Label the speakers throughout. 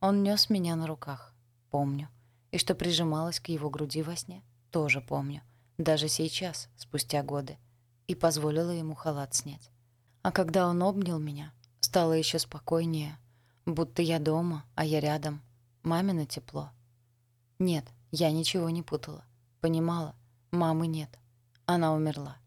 Speaker 1: Он нес меня на руках. Помню. И что прижималась к его груди во сне, тоже помню. Даже сейчас, спустя годы. И позволила ему халат снять. А когда он обнял меня, стало еще спокойнее. Будто я дома, а я рядом. Мамино тепло. Нет, я ничего не путала. Понимала, мамы нет. Она умерла.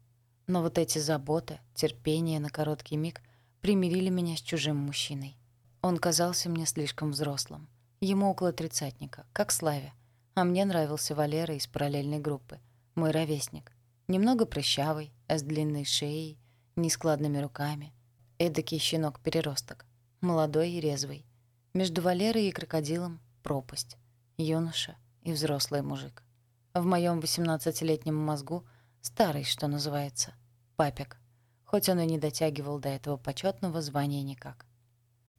Speaker 1: Но вот эти заботы, терпение на короткий миг примирили меня с чужим мужчиной. Он казался мне слишком взрослым. Ему около тридцатника, как Славе. А мне нравился Валера из параллельной группы, мой ровесник. Немного прыщавый, с длинной шеей, нескладными руками. Эдакий щенок-переросток. Молодой и резвый. Между Валерой и крокодилом — пропасть. Юноша и взрослый мужик. В моем восемнадцатилетнем мозгу старый, что называется, папик. Хоть он и не дотягивал до этого почетного звания никак.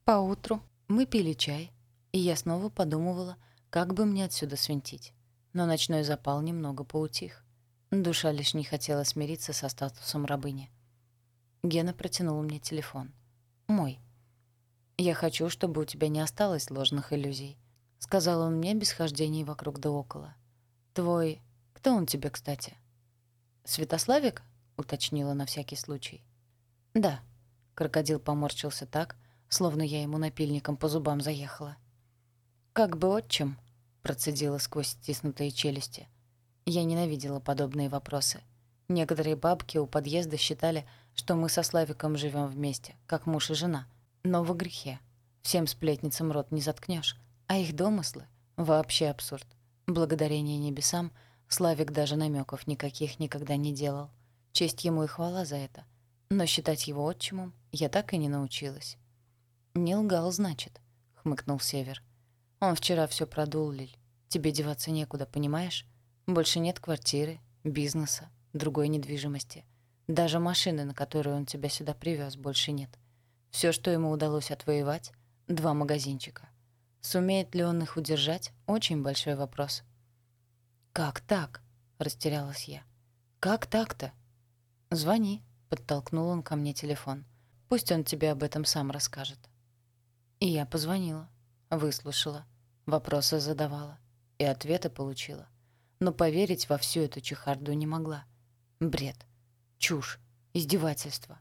Speaker 1: Поутру мы пили чай, и я снова подумывала, как бы мне отсюда свинтить. Но ночной запал немного поутих. Душа лишь не хотела смириться со статусом рабыни. Гена протянул мне телефон. Мой. «Я хочу, чтобы у тебя не осталось ложных иллюзий», — сказал он мне без хождений вокруг да около. «Твой... Кто он тебе, кстати?» «Святославик?» — уточнила на всякий случай. «Да». Крокодил поморщился так, словно я ему напильником по зубам заехала. «Как бы отчим?» — процедила сквозь стиснутые челюсти. Я ненавидела подобные вопросы. Некоторые бабки у подъезда считали, что мы со Славиком живем вместе, как муж и жена. Но во грехе. Всем сплетницам рот не заткнешь, а их домыслы — вообще абсурд. Благодарение небесам Славик даже намеков никаких никогда не делал. Честь ему и хвала за это. Но считать его отчимом я так и не научилась. «Не лгал, значит», — хмыкнул Север. «Он вчера все продул, Лиль. Тебе деваться некуда, понимаешь? Больше нет квартиры, бизнеса, другой недвижимости. Даже машины, на которую он тебя сюда привез, больше нет. Все, что ему удалось отвоевать — два магазинчика. Сумеет ли он их удержать — очень большой вопрос. «Как так?» — растерялась я. «Как так-то?» «Звони», — подтолкнул он ко мне телефон. «Пусть он тебе об этом сам расскажет». И я позвонила, выслушала, вопросы задавала и ответы получила но поверить во всю эту чехарду не могла. Бред, чушь, издевательство.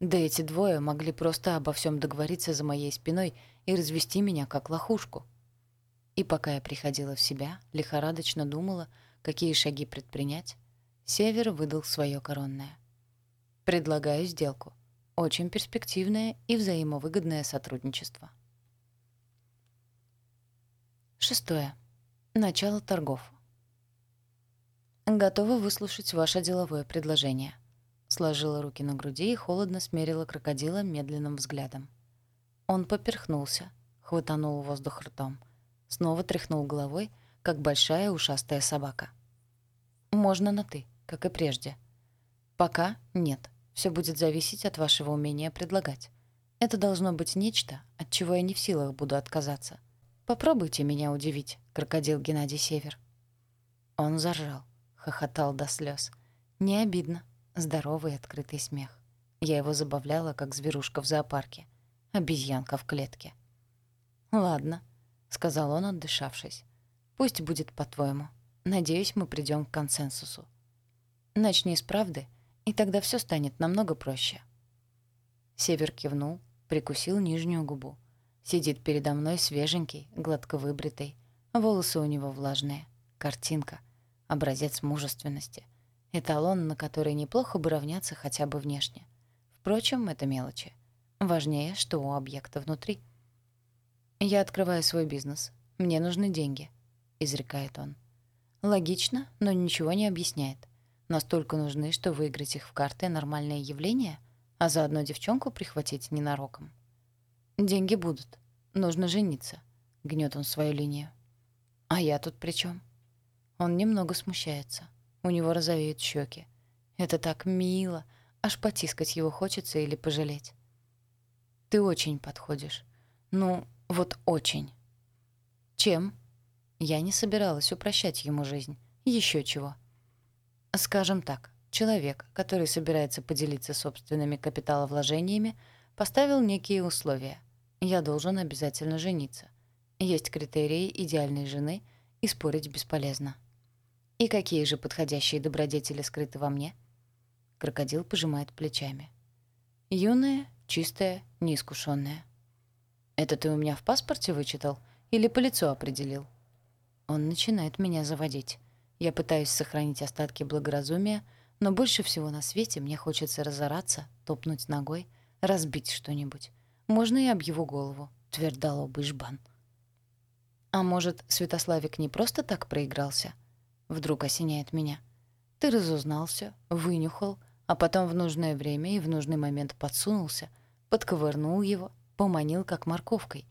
Speaker 1: Да эти двое могли просто обо всем договориться за моей спиной и развести меня как лохушку. И пока я приходила в себя, лихорадочно думала, какие шаги предпринять, Север выдал свое коронное. «Предлагаю сделку. Очень перспективное и взаимовыгодное сотрудничество». Шестое. Начало торгов. «Готова выслушать ваше деловое предложение». Сложила руки на груди и холодно смерила крокодила медленным взглядом. Он поперхнулся, хватанул воздух ртом. Снова тряхнул головой, как большая ушастая собака. «Можно на «ты», как и прежде». «Пока нет. Все будет зависеть от вашего умения предлагать. Это должно быть нечто, от чего я не в силах буду отказаться. Попробуйте меня удивить, крокодил Геннадий Север». Он заржал хохотал до слез. Не обидно. Здоровый открытый смех. Я его забавляла, как зверушка в зоопарке. Обезьянка в клетке. «Ладно», — сказал он, отдышавшись. «Пусть будет по-твоему. Надеюсь, мы придем к консенсусу. Начни с правды, и тогда все станет намного проще». Север кивнул, прикусил нижнюю губу. Сидит передо мной свеженький, гладко выбритый. Волосы у него влажные. Картинка — образец мужественности, эталон, на который неплохо бы равняться хотя бы внешне. Впрочем, это мелочи. Важнее, что у объекта внутри. «Я открываю свой бизнес. Мне нужны деньги», — изрекает он. Логично, но ничего не объясняет. Настолько нужны, что выиграть их в карты — нормальное явление, а заодно девчонку прихватить ненароком. «Деньги будут. Нужно жениться», — гнет он свою линию. «А я тут при чем? Он немного смущается. У него розовеют щеки. Это так мило. Аж потискать его хочется или пожалеть. Ты очень подходишь. Ну, вот очень. Чем? Я не собиралась упрощать ему жизнь. Еще чего. Скажем так, человек, который собирается поделиться собственными капиталовложениями, поставил некие условия. Я должен обязательно жениться. Есть критерии идеальной жены, и спорить бесполезно. И какие же подходящие добродетели скрыты во мне? Крокодил пожимает плечами. Юная, чистая, неискушенная. Это ты у меня в паспорте вычитал или по лицу определил? Он начинает меня заводить. Я пытаюсь сохранить остатки благоразумия, но больше всего на свете мне хочется разораться, топнуть ногой, разбить что-нибудь. Можно и об его голову, твердолобый жбан. А может, Святославик не просто так проигрался? Вдруг осеняет меня. Ты разузнался, вынюхал, а потом в нужное время и в нужный момент подсунулся, подковырнул его, поманил как морковкой.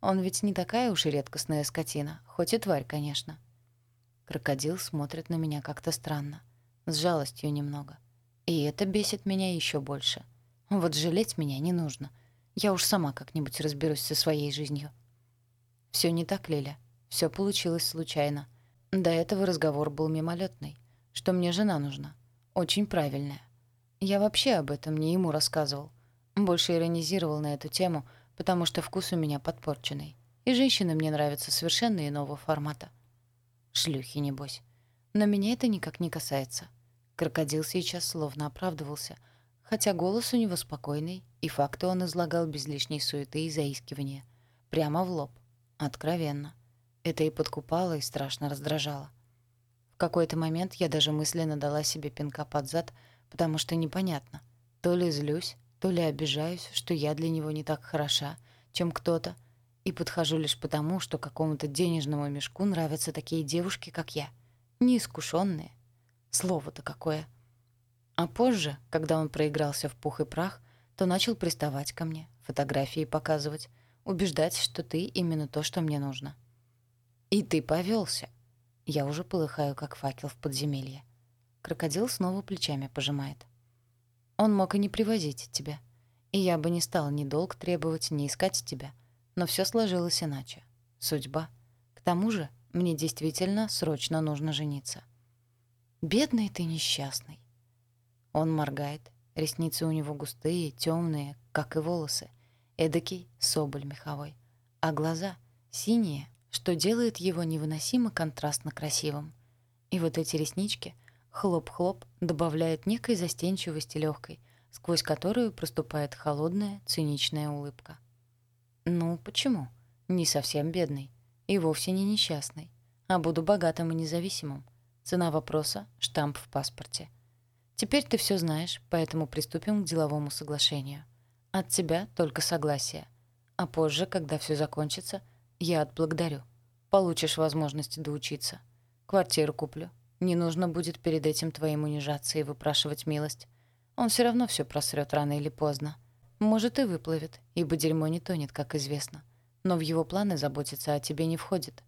Speaker 1: Он ведь не такая уж и редкостная скотина, хоть и тварь, конечно. Крокодил смотрит на меня как-то странно, с жалостью немного. И это бесит меня еще больше. Вот жалеть меня не нужно. Я уж сама как-нибудь разберусь со своей жизнью. Все не так, Лиля. Все получилось случайно. До этого разговор был мимолетный, что мне жена нужна, очень правильная. Я вообще об этом не ему рассказывал. Больше иронизировал на эту тему, потому что вкус у меня подпорченный. И женщины мне нравятся совершенно иного формата. Шлюхи, небось. Но меня это никак не касается. Крокодил сейчас словно оправдывался, хотя голос у него спокойный, и факты он излагал без лишней суеты и заискивания. Прямо в лоб. Откровенно. Это и подкупало, и страшно раздражало. В какой-то момент я даже мысленно дала себе пинка под зад, потому что непонятно, то ли злюсь, то ли обижаюсь, что я для него не так хороша, чем кто-то, и подхожу лишь потому, что какому-то денежному мешку нравятся такие девушки, как я, неискушенные. Слово-то какое. А позже, когда он проигрался в пух и прах, то начал приставать ко мне, фотографии показывать, убеждать, что ты именно то, что мне нужно. И ты повелся. Я уже полыхаю, как факел в подземелье. Крокодил снова плечами пожимает. Он мог и не привозить тебя. И я бы не стал ни долг требовать, ни искать тебя. Но все сложилось иначе. Судьба. К тому же мне действительно срочно нужно жениться. Бедный ты несчастный. Он моргает. Ресницы у него густые, темные, как и волосы. Эдакий соболь меховой. А глаза синие, что делает его невыносимо контрастно красивым. И вот эти реснички — Хлоп-хлоп добавляет некой застенчивости легкой, сквозь которую проступает холодная, циничная улыбка. Ну, почему? Не совсем бедный. И вовсе не несчастный. А буду богатым и независимым. Цена вопроса — штамп в паспорте. Теперь ты все знаешь, поэтому приступим к деловому соглашению. От тебя только согласие. А позже, когда все закончится, я отблагодарю. Получишь возможность доучиться. Квартиру куплю, не нужно будет перед этим твоим унижаться и выпрашивать милость. Он все равно все просрет рано или поздно. Может, и выплывет, ибо дерьмо не тонет, как известно. Но в его планы заботиться о тебе не входит.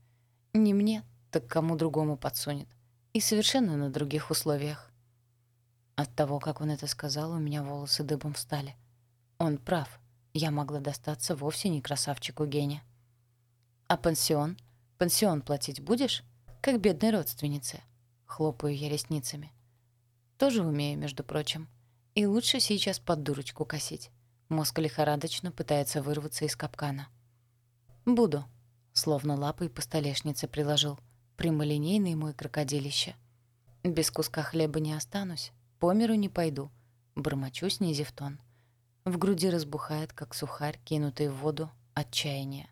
Speaker 1: Не мне, так кому другому подсунет. И совершенно на других условиях. От того, как он это сказал, у меня волосы дыбом встали. Он прав. Я могла достаться вовсе не красавчику Гене. А пансион? Пансион платить будешь? Как бедной родственнице. Хлопаю я ресницами. Тоже умею, между прочим. И лучше сейчас под дурочку косить. Мозг лихорадочно пытается вырваться из капкана. «Буду», — словно лапой по столешнице приложил. Прямолинейный мой крокодилище. «Без куска хлеба не останусь, по миру не пойду», — бормочу, снизив тон. В груди разбухает, как сухарь, кинутый в воду, отчаяние.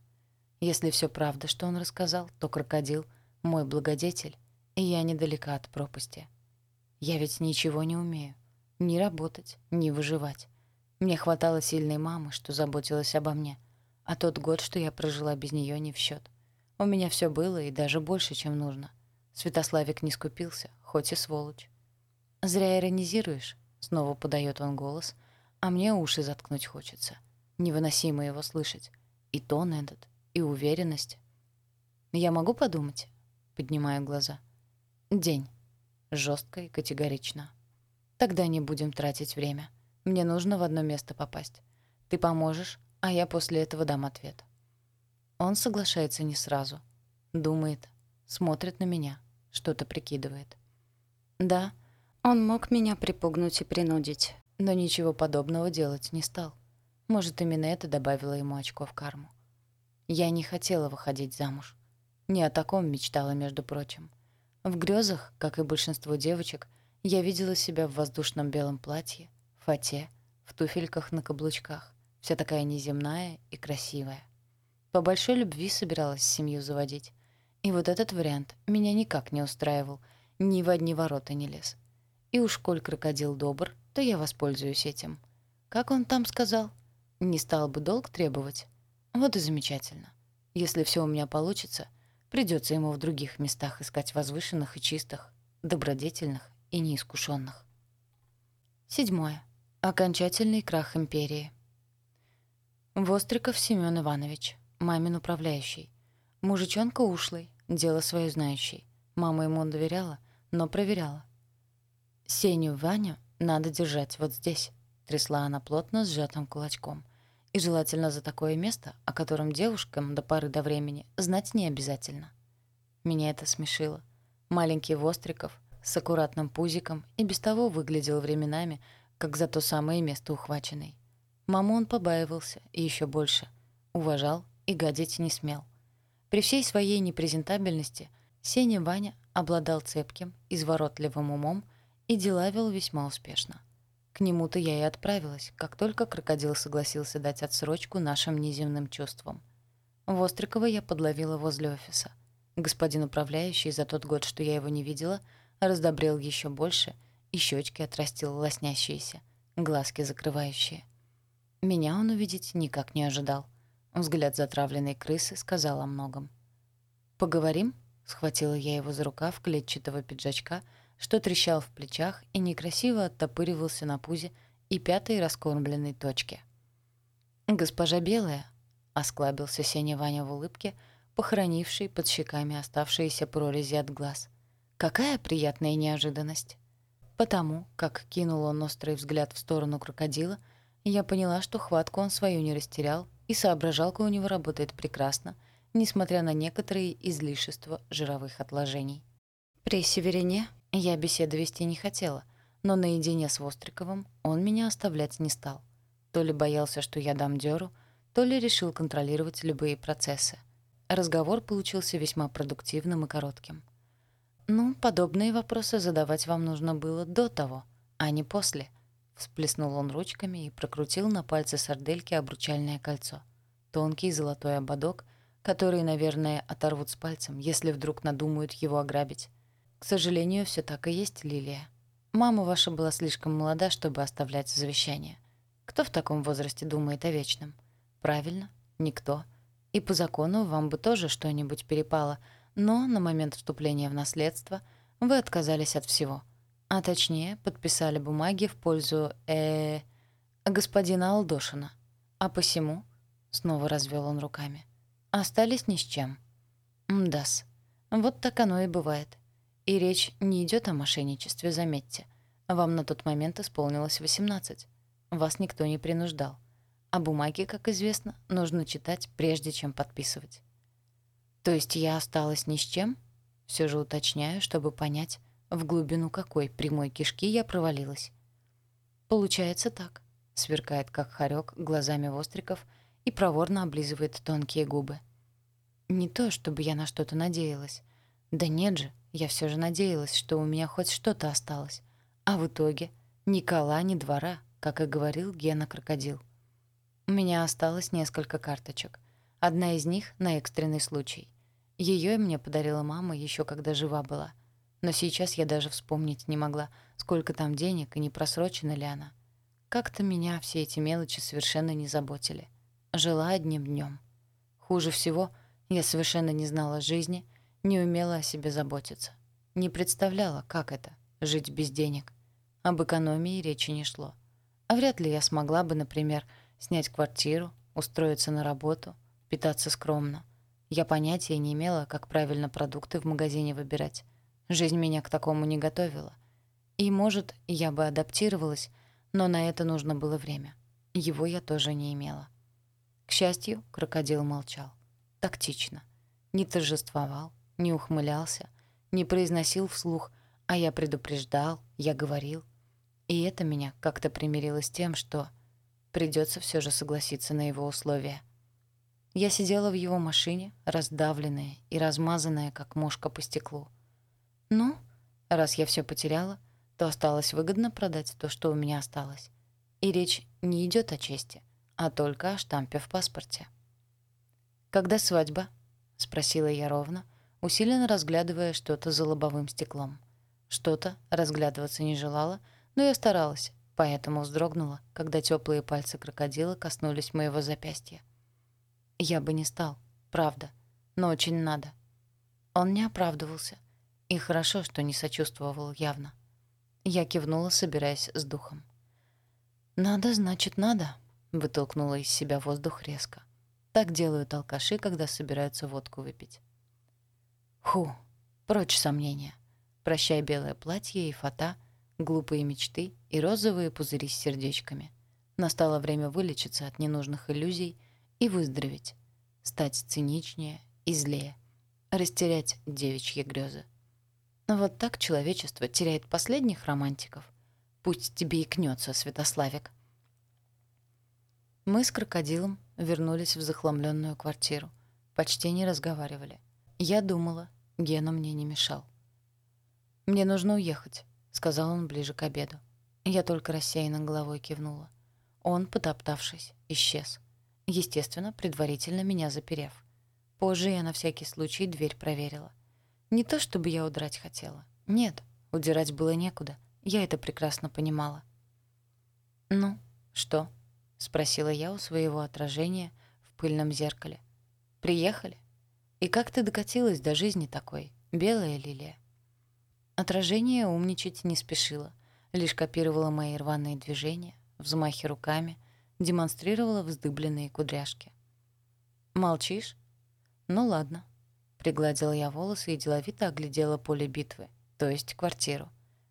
Speaker 1: Если все правда, что он рассказал, то крокодил — мой благодетель, и я недалека от пропасти. Я ведь ничего не умею. Ни работать, ни выживать. Мне хватало сильной мамы, что заботилась обо мне. А тот год, что я прожила без нее, не в счет. У меня все было и даже больше, чем нужно. Святославик не скупился, хоть и сволочь. «Зря иронизируешь», — снова подает он голос, а мне уши заткнуть хочется. Невыносимо его слышать. И тон этот, и уверенность. «Я могу подумать?» — поднимаю глаза. День. Жестко и категорично. Тогда не будем тратить время. Мне нужно в одно место попасть. Ты поможешь, а я после этого дам ответ. Он соглашается не сразу. Думает, смотрит на меня, что-то прикидывает. Да, он мог меня припугнуть и принудить, но ничего подобного делать не стал. Может, именно это добавило ему очко в карму. Я не хотела выходить замуж. Не о таком мечтала, между прочим. В грезах, как и большинство девочек, я видела себя в воздушном белом платье, фате, в туфельках на каблучках, вся такая неземная и красивая. По большой любви собиралась семью заводить. И вот этот вариант меня никак не устраивал, ни в одни ворота не лез. И уж коль крокодил добр, то я воспользуюсь этим. Как он там сказал? Не стал бы долг требовать? Вот и замечательно. Если все у меня получится, придется ему в других местах искать возвышенных и чистых, добродетельных и неискушенных. Седьмое. Окончательный крах империи. Востриков Семен Иванович, мамин управляющий. Мужичонка ушлый, дело свое знающий. Мама ему доверяла, но проверяла. «Сеню Ваню надо держать вот здесь», — трясла она плотно сжатым кулачком. «И желательно за такое место, о котором девушкам до поры до времени знать не обязательно». Меня это смешило. Маленький Востриков с аккуратным пузиком и без того выглядел временами, как за то самое место ухваченный. Маму он побаивался и еще больше. Уважал и гадить не смел. При всей своей непрезентабельности Сеня Ваня обладал цепким, изворотливым умом и дела вел весьма успешно. К нему-то я и отправилась, как только крокодил согласился дать отсрочку нашим неземным чувствам. Вострикова я подловила возле офиса. Господин управляющий за тот год, что я его не видела, раздобрел еще больше и щечки отрастил лоснящиеся, глазки закрывающие. Меня он увидеть никак не ожидал — Взгляд затравленной крысы сказал о многом. «Поговорим?» — схватила я его за рукав клетчатого пиджачка, что трещал в плечах и некрасиво оттопыривался на пузе и пятой раскормленной точке. «Госпожа Белая», — осклабился Сеня Ваня в улыбке, похоронивший под щеками оставшиеся прорези от глаз. «Какая приятная неожиданность!» Потому, как кинул он острый взгляд в сторону крокодила, я поняла, что хватку он свою не растерял и соображалка у него работает прекрасно, несмотря на некоторые излишества жировых отложений. При Северине я беседу вести не хотела, но наедине с Востриковым он меня оставлять не стал. То ли боялся, что я дам дёру, то ли решил контролировать любые процессы. Разговор получился весьма продуктивным и коротким. «Ну, подобные вопросы задавать вам нужно было до того, а не после», Всплеснул он ручками и прокрутил на пальце сардельки обручальное кольцо. Тонкий золотой ободок, который, наверное, оторвут с пальцем, если вдруг надумают его ограбить. К сожалению, все так и есть, Лилия. Мама ваша была слишком молода, чтобы оставлять завещание. Кто в таком возрасте думает о вечном? Правильно, никто. И по закону вам бы тоже что-нибудь перепало, но на момент вступления в наследство вы отказались от всего — а точнее, подписали бумаги в пользу э, господина Алдошина. А посему, снова развел он руками, остались ни с чем. Мдас. Вот так оно и бывает. И речь не идет о мошенничестве, заметьте. Вам на тот момент исполнилось 18. Вас никто не принуждал. А бумаги, как известно, нужно читать, прежде чем подписывать. То есть я осталась ни с чем? Все же уточняю, чтобы понять, в глубину какой прямой кишки я провалилась. Получается так. Сверкает, как хорек, глазами востриков и проворно облизывает тонкие губы. Не то, чтобы я на что-то надеялась. Да нет же, я все же надеялась, что у меня хоть что-то осталось. А в итоге ни кола, ни двора, как и говорил Гена Крокодил. У меня осталось несколько карточек. Одна из них на экстренный случай. Ее мне подарила мама еще когда жива была. Но сейчас я даже вспомнить не могла, сколько там денег и не просрочена ли она. Как-то меня все эти мелочи совершенно не заботили. Жила одним днем. Хуже всего, я совершенно не знала жизни, не умела о себе заботиться. Не представляла, как это — жить без денег. Об экономии речи не шло. А вряд ли я смогла бы, например, снять квартиру, устроиться на работу, питаться скромно. Я понятия не имела, как правильно продукты в магазине выбирать. Жизнь меня к такому не готовила. И, может, я бы адаптировалась, но на это нужно было время. Его я тоже не имела. К счастью, крокодил молчал. Тактично. Не торжествовал, не ухмылялся, не произносил вслух, а я предупреждал, я говорил. И это меня как-то примирило с тем, что придется все же согласиться на его условия. Я сидела в его машине, раздавленная и размазанная, как мошка по стеклу. Ну, раз я все потеряла, то осталось выгодно продать то, что у меня осталось. И речь не идет о чести, а только о штампе в паспорте. «Когда свадьба?» — спросила я ровно, усиленно разглядывая что-то за лобовым стеклом. Что-то разглядываться не желала, но я старалась, поэтому вздрогнула, когда теплые пальцы крокодила коснулись моего запястья. Я бы не стал, правда, но очень надо. Он не оправдывался, и хорошо, что не сочувствовал явно. Я кивнула, собираясь с духом. «Надо, значит, надо», — вытолкнула из себя воздух резко. Так делают алкаши, когда собираются водку выпить. Ху, прочь сомнения. Прощай белое платье и фата, глупые мечты и розовые пузыри с сердечками. Настало время вылечиться от ненужных иллюзий и выздороветь, стать циничнее и злее, растерять девичьи грезы. Вот так человечество теряет последних романтиков. Пусть тебе и кнется, Святославик. Мы с крокодилом вернулись в захламленную квартиру. Почти не разговаривали. Я думала, Гена мне не мешал. «Мне нужно уехать», — сказал он ближе к обеду. Я только рассеянно головой кивнула. Он, потоптавшись, исчез. Естественно, предварительно меня заперев. Позже я на всякий случай дверь проверила. Не то чтобы я удрать хотела. Нет, удирать было некуда. Я это прекрасно понимала. «Ну, что?» — спросила я у своего отражения в пыльном зеркале. «Приехали? И как ты докатилась до жизни такой, белая лилия?» Отражение умничать не спешило, лишь копировало мои рваные движения, взмахи руками — демонстрировала вздыбленные кудряшки. «Молчишь? Ну ладно». Пригладила я волосы и деловито оглядела поле битвы, то есть квартиру.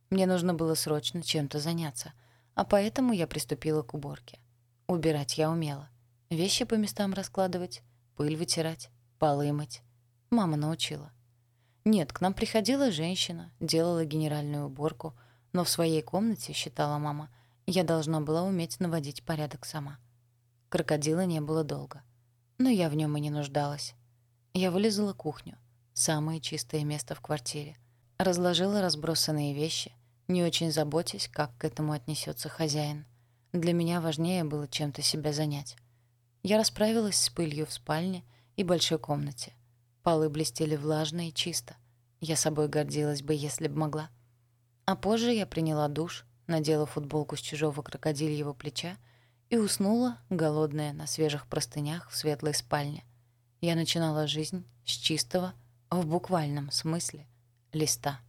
Speaker 1: Мне нужно было срочно чем-то заняться, а поэтому я приступила к уборке. Убирать я умела. Вещи по местам раскладывать, пыль вытирать, полы мыть. Мама научила. Нет, к нам приходила женщина, делала генеральную уборку, но в своей комнате, считала мама, я должна была уметь наводить порядок сама. Крокодила не было долго. Но я в нем и не нуждалась. Я вылезла кухню, самое чистое место в квартире, разложила разбросанные вещи, не очень заботясь, как к этому отнесется хозяин. Для меня важнее было чем-то себя занять. Я расправилась с пылью в спальне и большой комнате. Полы блестели влажно и чисто. Я собой гордилась бы, если бы могла. А позже я приняла душ, надела футболку с чужого крокодильего плеча и уснула, голодная, на свежих простынях в светлой спальне. Я начинала жизнь с чистого, в буквальном смысле, листа.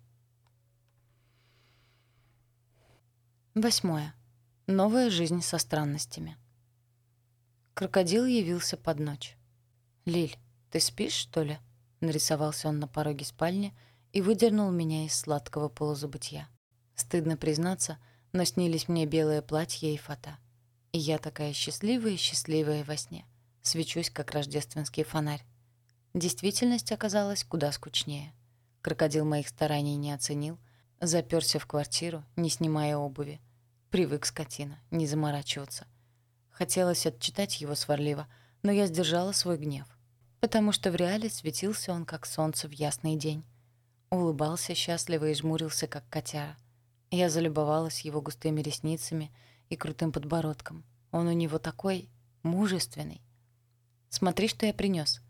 Speaker 1: Восьмое. Новая жизнь со странностями. Крокодил явился под ночь. «Лиль, ты спишь, что ли?» Нарисовался он на пороге спальни и выдернул меня из сладкого полузабытья. Стыдно признаться, но снились мне белое платье и фата. И я такая счастливая-счастливая во сне. Свечусь, как рождественский фонарь. Действительность оказалась куда скучнее. Крокодил моих стараний не оценил, заперся в квартиру, не снимая обуви. Привык скотина, не заморачиваться. Хотелось отчитать его сварливо, но я сдержала свой гнев. Потому что в реале светился он, как солнце в ясный день. Улыбался счастливо и жмурился, как котяра — я залюбовалась его густыми ресницами и крутым подбородком. Он у него такой мужественный. «Смотри, что я принес.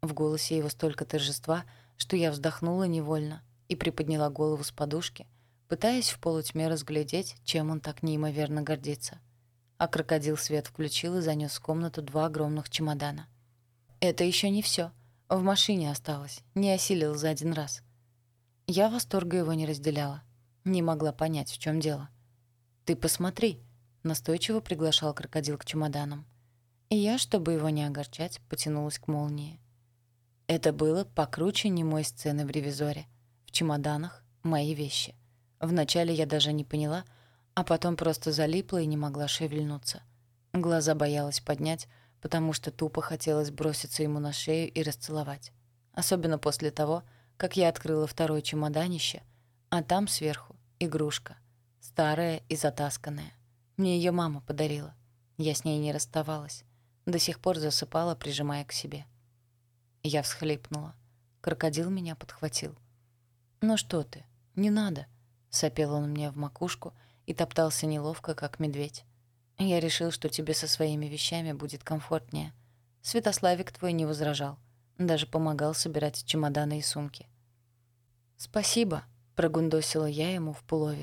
Speaker 1: В голосе его столько торжества, что я вздохнула невольно и приподняла голову с подушки, пытаясь в полутьме разглядеть, чем он так неимоверно гордится. А крокодил свет включил и занес в комнату два огромных чемодана. «Это еще не все. В машине осталось. Не осилил за один раз». Я восторга его не разделяла. Не могла понять, в чем дело. «Ты посмотри», — настойчиво приглашал крокодил к чемоданам. И я, чтобы его не огорчать, потянулась к молнии. Это было покруче немой сцены в ревизоре. В чемоданах мои вещи. Вначале я даже не поняла, а потом просто залипла и не могла шевельнуться. Глаза боялась поднять, потому что тупо хотелось броситься ему на шею и расцеловать. Особенно после того, как я открыла второе чемоданище, а там сверху игрушка. Старая и затасканная. Мне ее мама подарила. Я с ней не расставалась. До сих пор засыпала, прижимая к себе. Я всхлипнула. Крокодил меня подхватил. «Ну что ты, не надо», — сопел он мне в макушку и топтался неловко, как медведь. «Я решил, что тебе со своими вещами будет комфортнее. Святославик твой не возражал, даже помогал собирать чемоданы и сумки». «Спасибо», — прогундосила я ему в пуловер.